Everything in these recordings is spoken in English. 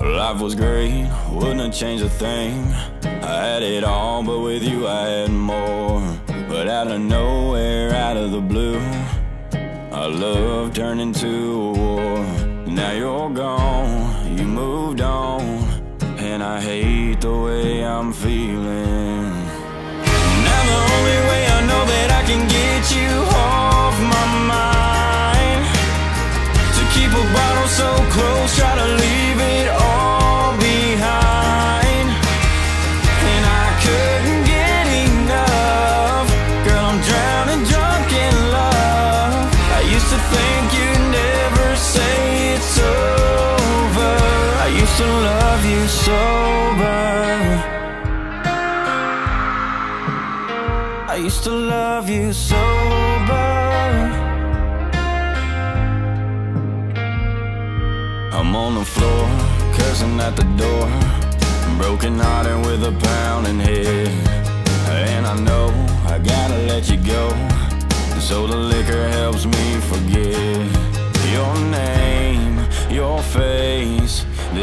Life was great, wouldn't have changed a thing. I had it all, but with you I had more. But out of nowhere, out of the blue, our love turned into a war. Now you're gone, you moved on, and I hate the way I'm feeling. Now the only way I know that I can to love you sober I used to love you sober. I'm on the floor, cursing at the door. Broken hearted with a pounding head. And I know I gotta let you go. So the liquor helps me forget your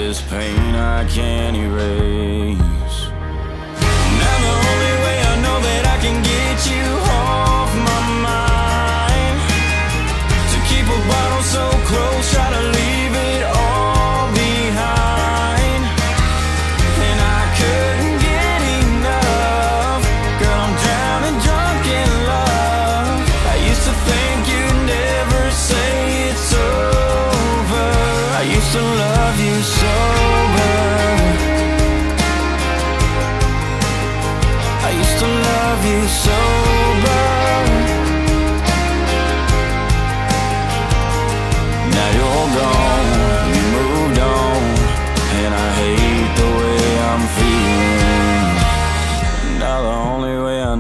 This pain I can't erase.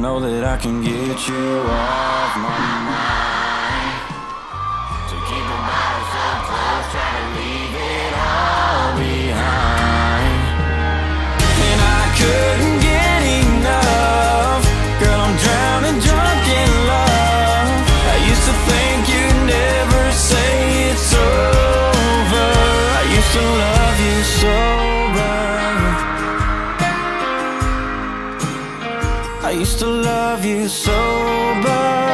Know that I can get you off my mind. To keep it bottle so close, try to leave it all behind. And I couldn't get enough Girl, I'm drowning drunk in love I used to think you'd never say it's over I used to love you sober I used to love you so, but